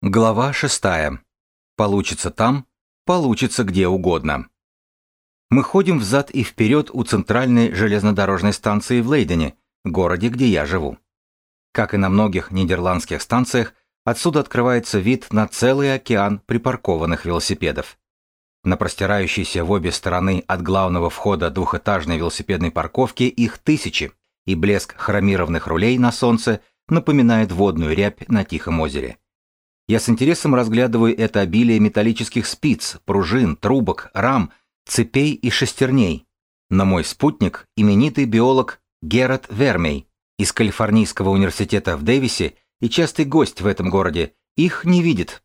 Глава шестая. Получится там, получится где угодно. Мы ходим взад и вперед у центральной железнодорожной станции в Лейдене, городе, где я живу. Как и на многих нидерландских станциях, отсюда открывается вид на целый океан припаркованных велосипедов. На простирающейся в обе стороны от главного входа двухэтажной велосипедной парковки их тысячи, и блеск хромированных рулей на солнце напоминает водную рябь на Тихом озере. Я с интересом разглядываю это обилие металлических спиц, пружин, трубок, рам, цепей и шестерней. Но мой спутник, именитый биолог Герат Вермей из Калифорнийского университета в Дэвисе и частый гость в этом городе, их не видит.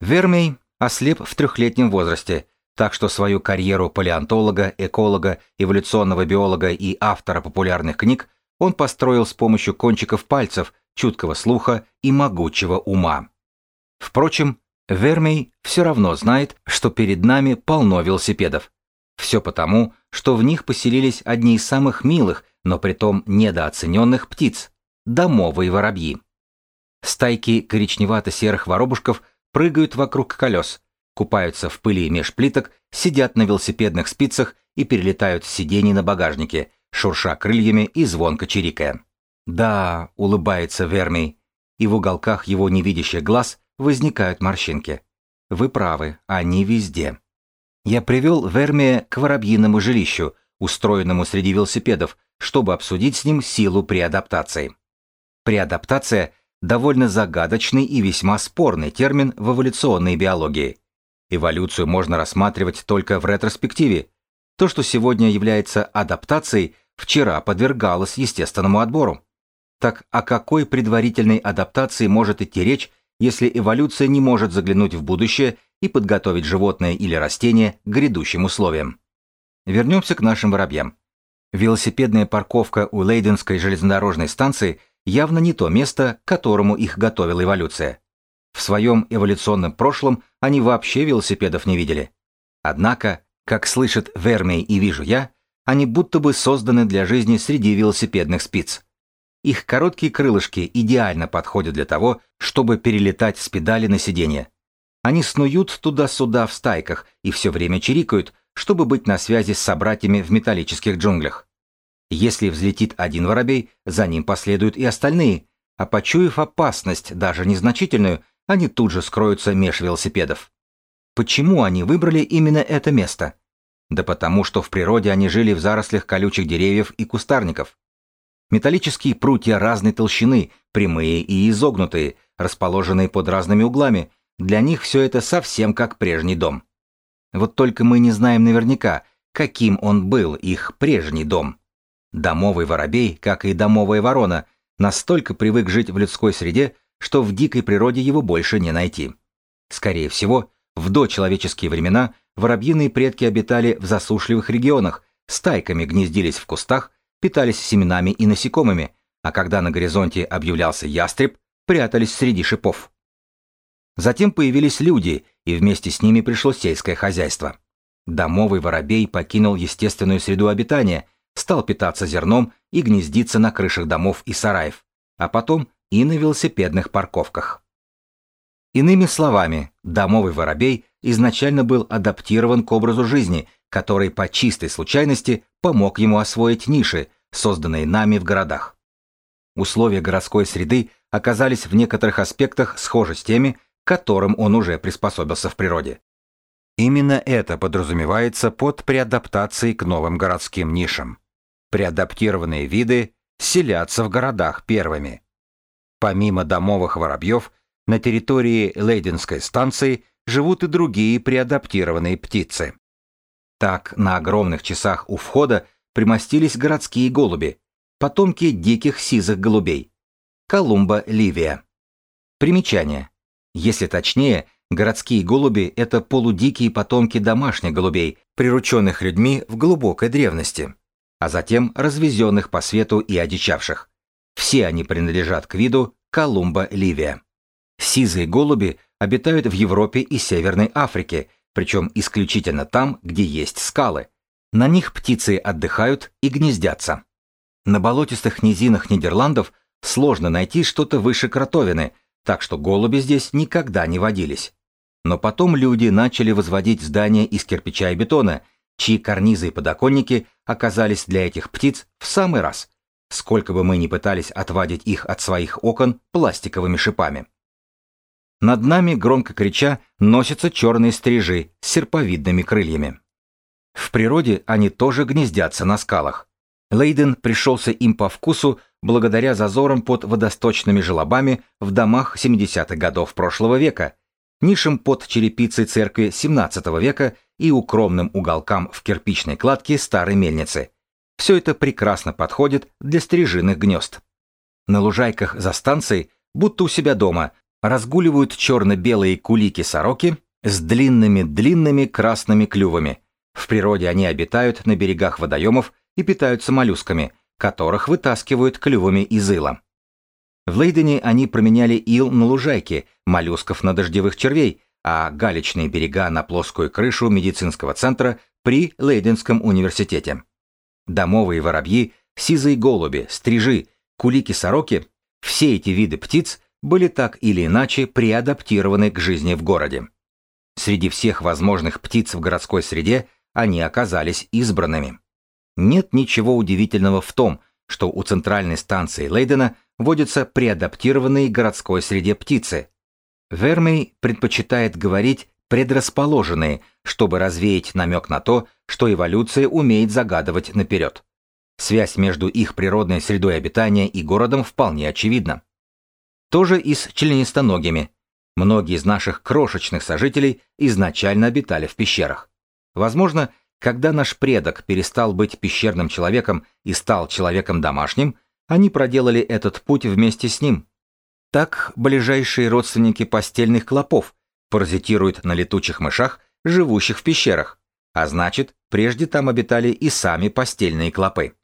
Вермей ослеп в трехлетнем возрасте, так что свою карьеру палеонтолога, эколога, эволюционного биолога и автора популярных книг он построил с помощью кончиков пальцев, чуткого слуха и могучего ума. Впрочем, Вермей все равно знает, что перед нами полно велосипедов. Все потому, что в них поселились одни из самых милых, но притом недооцененных птиц – домовые воробьи. Стайки коричневато-серых воробушков прыгают вокруг колес, купаются в пыли меж плиток, сидят на велосипедных спицах и перелетают с сидений на багажнике, шурша крыльями и звонко чирикая. «Да», — улыбается Вермий, и в уголках его невидящих глаз возникают морщинки. «Вы правы, они везде». Я привел Вермия к воробьиному жилищу, устроенному среди велосипедов, чтобы обсудить с ним силу преадаптации. Преадаптация – довольно загадочный и весьма спорный термин в эволюционной биологии. Эволюцию можно рассматривать только в ретроспективе. То, что сегодня является адаптацией, вчера подвергалось естественному отбору. Так о какой предварительной адаптации может идти речь, если эволюция не может заглянуть в будущее и подготовить животное или растение к грядущим условиям? Вернемся к нашим воробьям. Велосипедная парковка у Лейденской железнодорожной станции явно не то место, к которому их готовила эволюция. В своем эволюционном прошлом они вообще велосипедов не видели. Однако, как слышит Вермей и вижу я, они будто бы созданы для жизни среди велосипедных спиц. Их короткие крылышки идеально подходят для того, чтобы перелетать с педали на сиденье. Они снуют туда-сюда в стайках и все время чирикают, чтобы быть на связи с собратьями в металлических джунглях. Если взлетит один воробей, за ним последуют и остальные, а почуяв опасность, даже незначительную, они тут же скроются меж велосипедов. Почему они выбрали именно это место? Да потому, что в природе они жили в зарослях колючих деревьев и кустарников. Металлические прутья разной толщины, прямые и изогнутые, расположенные под разными углами. Для них все это совсем как прежний дом. Вот только мы не знаем наверняка, каким он был, их прежний дом. Домовый воробей, как и домовая ворона, настолько привык жить в людской среде, что в дикой природе его больше не найти. Скорее всего, в дочеловеческие времена воробьиные предки обитали в засушливых регионах, стайками гнездились в кустах, питались семенами и насекомыми, а когда на горизонте объявлялся ястреб, прятались среди шипов. Затем появились люди, и вместе с ними пришло сельское хозяйство. Домовый воробей покинул естественную среду обитания, стал питаться зерном и гнездиться на крышах домов и сараев, а потом и на велосипедных парковках. Иными словами, домовый воробей изначально был адаптирован к образу жизни, который по чистой случайности помог ему освоить ниши, созданные нами в городах. Условия городской среды оказались в некоторых аспектах схожи с теми, к которым он уже приспособился в природе. Именно это подразумевается под преадаптацией к новым городским нишам. Преадаптированные виды селятся в городах первыми. Помимо домовых воробьев, на территории Лейденской станции живут и другие преадаптированные птицы. Так, на огромных часах у входа примостились городские голуби, потомки диких сизых голубей. Колумба ливия. Примечание. Если точнее, городские голуби – это полудикие потомки домашних голубей, прирученных людьми в глубокой древности, а затем развезенных по свету и одичавших. Все они принадлежат к виду Колумба ливия. Сизые голуби обитают в Европе и Северной Африке, причем исключительно там, где есть скалы. На них птицы отдыхают и гнездятся. На болотистых низинах Нидерландов сложно найти что-то выше кротовины, так что голуби здесь никогда не водились. Но потом люди начали возводить здания из кирпича и бетона, чьи карнизы и подоконники оказались для этих птиц в самый раз, сколько бы мы ни пытались отвадить их от своих окон пластиковыми шипами. Над нами, громко крича, носятся черные стрижи с серповидными крыльями. В природе они тоже гнездятся на скалах. Лейден пришелся им по вкусу благодаря зазорам под водосточными желобами в домах 70-х годов прошлого века, нишам под черепицей церкви 17 века и укромным уголкам в кирпичной кладке старой мельницы. Все это прекрасно подходит для стрижиных гнезд. На лужайках за станцией, будто у себя дома, разгуливают черно-белые кулики-сороки с длинными-длинными красными клювами. В природе они обитают на берегах водоемов и питаются моллюсками, которых вытаскивают клювами из ила. В Лейдене они променяли ил на лужайки, моллюсков на дождевых червей, а галечные берега на плоскую крышу медицинского центра при Лейденском университете. Домовые воробьи, сизые голуби, стрижи, кулики-сороки – все эти виды птиц были так или иначе приадаптированы к жизни в городе. Среди всех возможных птиц в городской среде они оказались избранными. Нет ничего удивительного в том, что у центральной станции Лейдена водятся преадаптированные городской среде птицы. Вермей предпочитает говорить предрасположенные, чтобы развеять намек на то, что эволюция умеет загадывать наперед. Связь между их природной средой обитания и городом вполне очевидна. Тоже и с членистоногими. Многие из наших крошечных сожителей изначально обитали в пещерах. Возможно, когда наш предок перестал быть пещерным человеком и стал человеком домашним, они проделали этот путь вместе с ним. Так ближайшие родственники постельных клопов паразитируют на летучих мышах, живущих в пещерах, а значит, прежде там обитали и сами постельные клопы.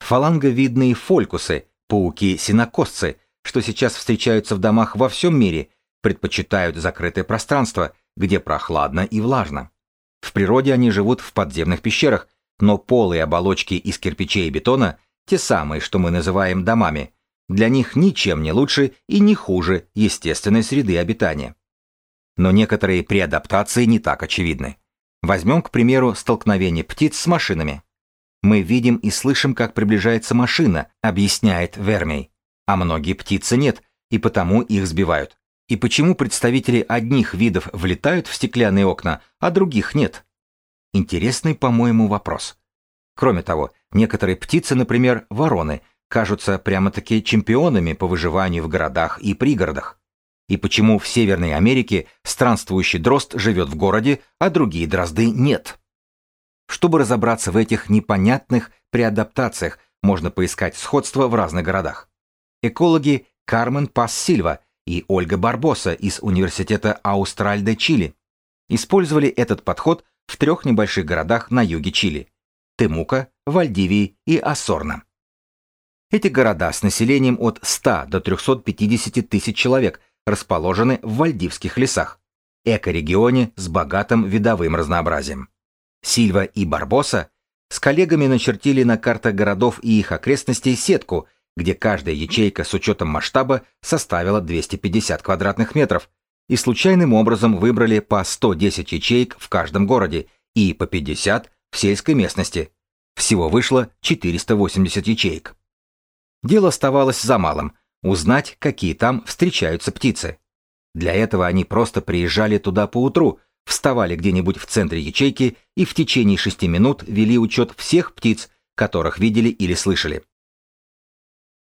Фаланговидные фолькусы, пауки-синокосцы, что сейчас встречаются в домах во всем мире, предпочитают закрытое пространство, где прохладно и влажно. В природе они живут в подземных пещерах, но полые оболочки из кирпичей и бетона, те самые, что мы называем домами, для них ничем не лучше и не хуже естественной среды обитания. Но некоторые преадаптации не так очевидны. Возьмем, к примеру, столкновение птиц с машинами. Мы видим и слышим, как приближается машина, объясняет Вермей. А многие птицы нет, и потому их сбивают. И почему представители одних видов влетают в стеклянные окна, а других нет? Интересный, по-моему, вопрос. Кроме того, некоторые птицы, например, вороны, кажутся прямо-таки чемпионами по выживанию в городах и пригородах. И почему в Северной Америке странствующий дрозд живет в городе, а другие дрозды нет? Чтобы разобраться в этих непонятных преадаптациях, можно поискать сходства в разных городах. Экологи Кармен Пас Сильва и Ольга Барбоса из Университета Аустраль де Чили использовали этот подход в трех небольших городах на юге Чили – Темука, Вальдивии и Ассорна. Эти города с населением от 100 до 350 тысяч человек расположены в Вальдивских лесах, экорегионе с богатым видовым разнообразием. Сильва и Барбоса с коллегами начертили на картах городов и их окрестностей сетку – где каждая ячейка с учетом масштаба составила 250 квадратных метров, и случайным образом выбрали по 110 ячеек в каждом городе и по 50 в сельской местности. Всего вышло 480 ячеек. Дело оставалось за малым – узнать, какие там встречаются птицы. Для этого они просто приезжали туда по утру, вставали где-нибудь в центре ячейки и в течение шести минут вели учет всех птиц, которых видели или слышали.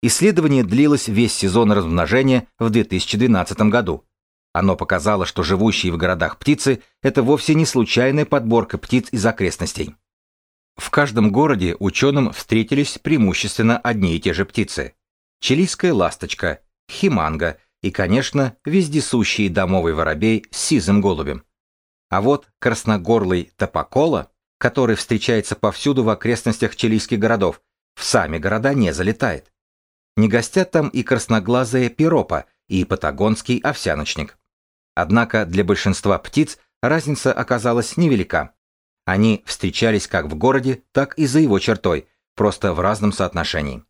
Исследование длилось весь сезон размножения в 2012 году. Оно показало, что живущие в городах птицы – это вовсе не случайная подборка птиц из окрестностей. В каждом городе ученым встретились преимущественно одни и те же птицы. Чилийская ласточка, химанга и, конечно, вездесущий домовый воробей с сизым голубем. А вот красногорлый топокола, который встречается повсюду в окрестностях чилийских городов, в сами города не залетает. Не гостят там и красноглазая пиропа, и патагонский овсяночник. Однако для большинства птиц разница оказалась невелика. Они встречались как в городе, так и за его чертой, просто в разном соотношении.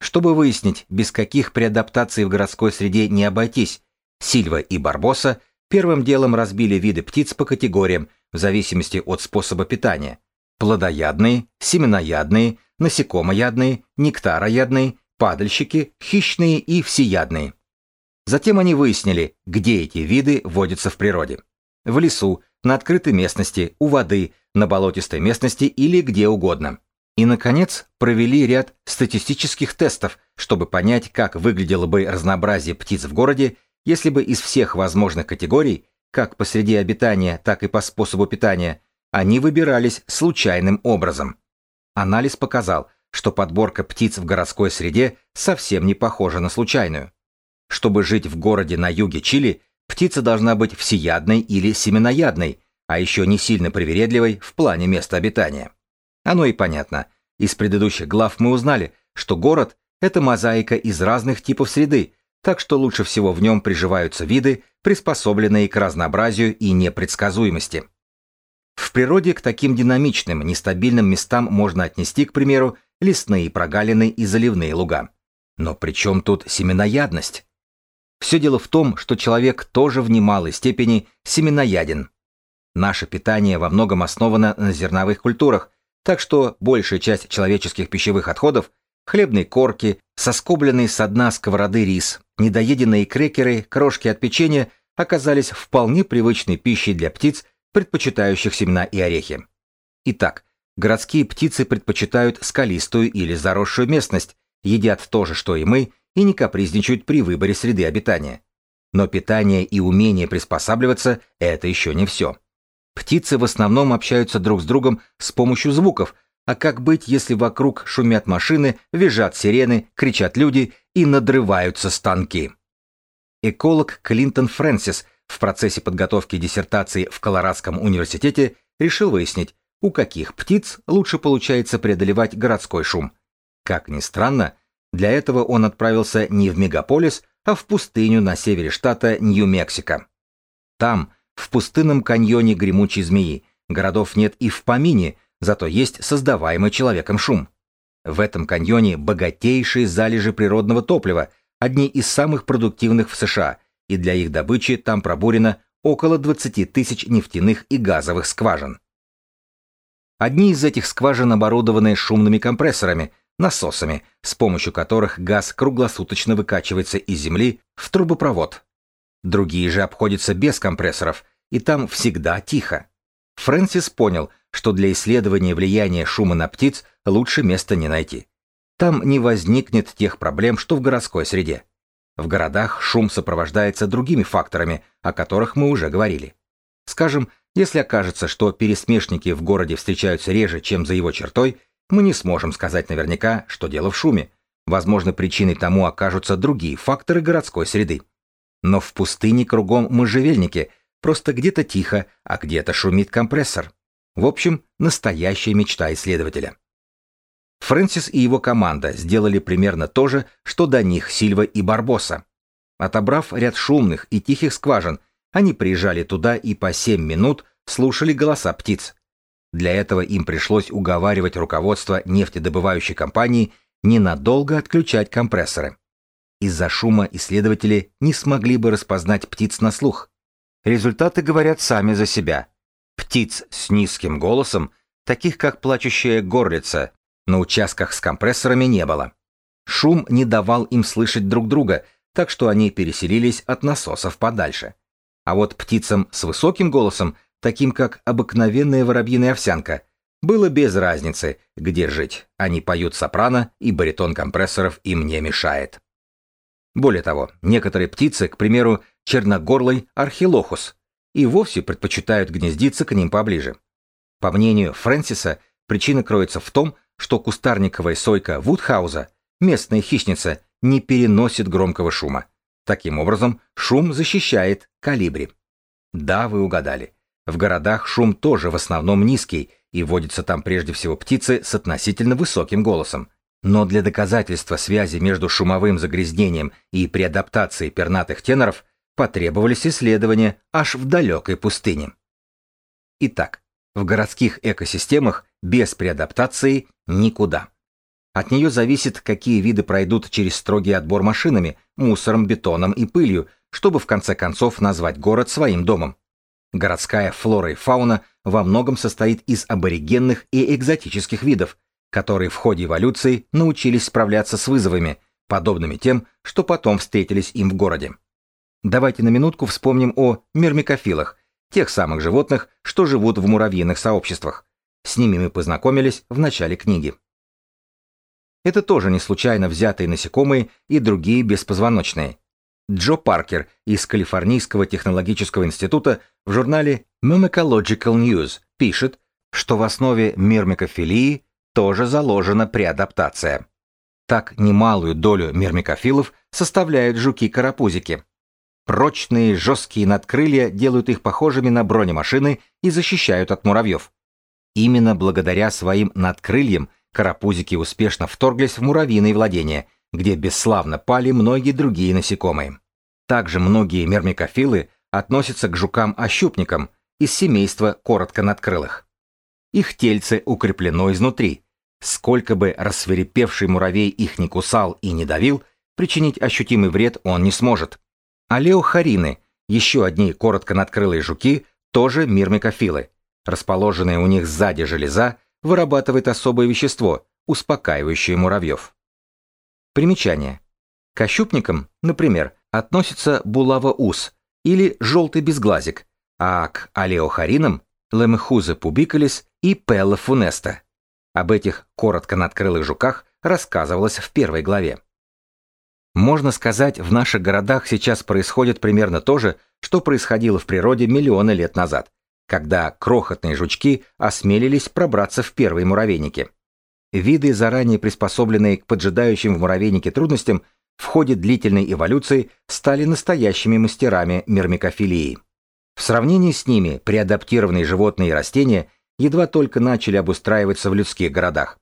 Чтобы выяснить, без каких преадаптаций в городской среде не обойтись, Сильва и Барбоса первым делом разбили виды птиц по категориям в зависимости от способа питания. Плодоядные, семеноядные, насекомоядные, нектароядные, падальщики, хищные и всеядные. Затем они выяснили, где эти виды водятся в природе. В лесу, на открытой местности, у воды, на болотистой местности или где угодно. И, наконец, провели ряд статистических тестов, чтобы понять, как выглядело бы разнообразие птиц в городе, если бы из всех возможных категорий, как по среде обитания, так и по способу питания, они выбирались случайным образом. Анализ показал, что подборка птиц в городской среде совсем не похожа на случайную. Чтобы жить в городе на юге Чили, птица должна быть всеядной или семеноядной, а еще не сильно привередливой в плане места обитания. Оно и понятно. Из предыдущих глав мы узнали, что город – это мозаика из разных типов среды, так что лучше всего в нем приживаются виды, приспособленные к разнообразию и непредсказуемости. В природе к таким динамичным, нестабильным местам можно отнести, к примеру, лесные прогалины и заливные луга. Но при чем тут семеноядность? Все дело в том, что человек тоже в немалой степени семенояден. Наше питание во многом основано на зерновых культурах, так что большая часть человеческих пищевых отходов – хлебные корки, соскобленный со дна сковороды рис, недоеденные крекеры, крошки от печенья – оказались вполне привычной пищей для птиц, предпочитающих семена и орехи. Итак, городские птицы предпочитают скалистую или заросшую местность, едят то же, что и мы, и не капризничают при выборе среды обитания. Но питание и умение приспосабливаться – это еще не все. Птицы в основном общаются друг с другом с помощью звуков, а как быть, если вокруг шумят машины, визжат сирены, кричат люди и надрываются станки? Эколог Клинтон Фрэнсис в процессе подготовки диссертации в Колорадском университете решил выяснить, у каких птиц лучше получается преодолевать городской шум. Как ни странно, для этого он отправился не в мегаполис, а в пустыню на севере штата Нью-Мексико. Там, в пустынном каньоне гремучей змеи, городов нет и в помине, зато есть создаваемый человеком шум. В этом каньоне богатейшие залежи природного топлива, одни из самых продуктивных в США, и для их добычи там пробурено около 20 тысяч нефтяных и газовых скважин. Одни из этих скважин оборудованы шумными компрессорами, насосами, с помощью которых газ круглосуточно выкачивается из земли в трубопровод. Другие же обходятся без компрессоров, и там всегда тихо. Фрэнсис понял, что для исследования влияния шума на птиц лучше места не найти. Там не возникнет тех проблем, что в городской среде. В городах шум сопровождается другими факторами, о которых мы уже говорили. Скажем, если окажется, что пересмешники в городе встречаются реже, чем за его чертой, мы не сможем сказать наверняка, что дело в шуме. Возможно, причиной тому окажутся другие факторы городской среды. Но в пустыне кругом можжевельники, просто где-то тихо, а где-то шумит компрессор. В общем, настоящая мечта исследователя. Фрэнсис и его команда сделали примерно то же, что до них Сильва и Барбоса. Отобрав ряд шумных и тихих скважин, они приезжали туда и по 7 минут слушали голоса птиц. Для этого им пришлось уговаривать руководство нефтедобывающей компании ненадолго отключать компрессоры. Из-за шума исследователи не смогли бы распознать птиц на слух. Результаты говорят сами за себя. Птиц с низким голосом, таких как плачущая горлица, на участках с компрессорами не было. Шум не давал им слышать друг друга, так что они переселились от насосов подальше. А вот птицам с высоким голосом таким как обыкновенная воробьиная овсянка, было без разницы, где жить. Они поют сопрано, и баритон компрессоров им не мешает. Более того, некоторые птицы, к примеру, черногорлый архилохус, и вовсе предпочитают гнездиться к ним поближе. По мнению Фрэнсиса, причина кроется в том, что кустарниковая сойка Вудхауза, местная хищница, не переносит громкого шума. Таким образом, шум защищает калибри. Да, вы угадали. В городах шум тоже в основном низкий, и водятся там прежде всего птицы с относительно высоким голосом. Но для доказательства связи между шумовым загрязнением и преадаптацией пернатых теноров потребовались исследования аж в далекой пустыне. Итак, в городских экосистемах без преадаптации никуда. От нее зависит, какие виды пройдут через строгий отбор машинами, мусором, бетоном и пылью, чтобы в конце концов назвать город своим домом. Городская флора и фауна во многом состоит из аборигенных и экзотических видов, которые в ходе эволюции научились справляться с вызовами, подобными тем, что потом встретились им в городе. Давайте на минутку вспомним о мирмикофилах, тех самых животных, что живут в муравьиных сообществах. С ними мы познакомились в начале книги. Это тоже не случайно взятые насекомые и другие беспозвоночные. Джо Паркер из Калифорнийского технологического института в журнале Myrmecological News пишет, что в основе мирмикофилии тоже заложена преадаптация. Так немалую долю мирмикофилов составляют жуки-карапузики. Прочные жесткие надкрылья делают их похожими на бронемашины и защищают от муравьев. Именно благодаря своим надкрыльям карапузики успешно вторглись в муравьиные владения, где бесславно пали многие другие насекомые. Также многие мермикофилы относятся к жукам-ощупникам из семейства коротко надкрылых. Их тельце укреплено изнутри, Сколько бы рассверепевший муравей их не кусал и не давил, причинить ощутимый вред он не сможет. А леохарины, еще одни коротко надкрылые жуки, тоже мирмикофилы. Расположенная у них сзади железа вырабатывает особое вещество, успокаивающее муравьев. Примечание. К ощупникам, например, относится булава-ус или желтый безглазик, а к алеохаринам – лемехуза пубикалис и пелла фунеста. Об этих коротко надкрылых жуках рассказывалось в первой главе. Можно сказать, в наших городах сейчас происходит примерно то же, что происходило в природе миллионы лет назад, когда крохотные жучки осмелились пробраться в первые муравейники. Виды, заранее приспособленные к поджидающим в муравейнике трудностям, в ходе длительной эволюции стали настоящими мастерами мирмикофилии. В сравнении с ними преадаптированные животные и растения едва только начали обустраиваться в людских городах.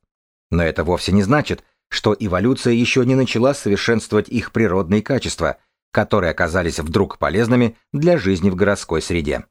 Но это вовсе не значит, что эволюция еще не начала совершенствовать их природные качества, которые оказались вдруг полезными для жизни в городской среде.